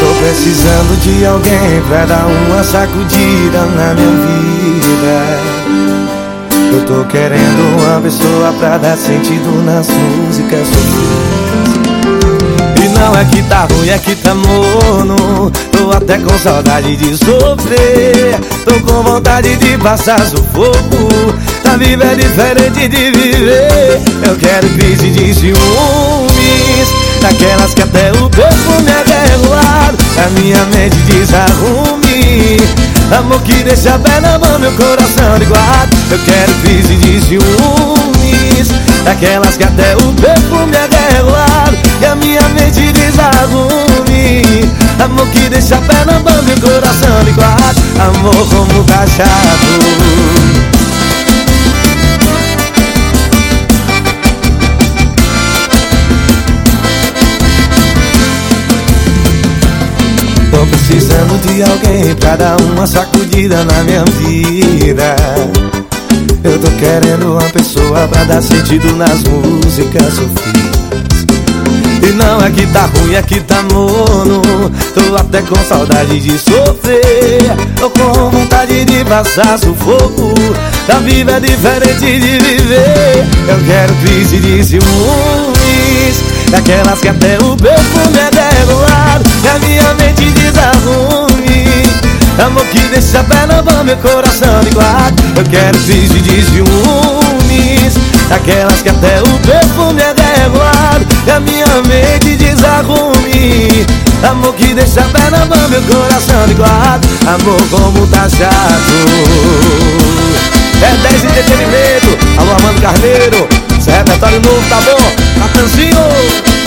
Tô precisando de alguém pra dar uma sacudida na minha vida. Eu tô querendo uma pessoa pra dar sentido nas músicas. E não é que tá ruim, é que tá morno. Tô até com saudade de sofrer. Tô com vontade de passar sufoco Vida é diferente de viver. Eu quero crise de ciúmes Daquelas que até o perfume é regulado A minha mente desarrume Amor que deixa bem na mão meu coração de guarda. Eu quero crise de ciúmes Daquelas que até o perfume é regulado E a minha mente desarrume Amor que deixa bem na mão meu coração de guarda. Amor como tá precisando de alguém pra dar uma sacudida na minha vida. Eu tô querendo uma pessoa pra dar sentido nas músicas sofridas E não é que tá ruim, é que tá mono Tô até com saudade de sofrer. Tô com vontade de passar sufoco. A vida é diferente de viver. Eu quero crise de ciúmes. Daquelas que até o perfume é derrubado E a minha mente desarrume Amor que deixa a perna bom meu coração de guarda Eu quero crise de ciúmes Daquelas que até o perfume é derrubado E a minha mente desarrume. Amor que deixa a perna bom meu coração de guarda Amor como tá chato. É 10 entretenimento. Alô Armando Carneiro. Esse repertório novo tá bom? Natanzinho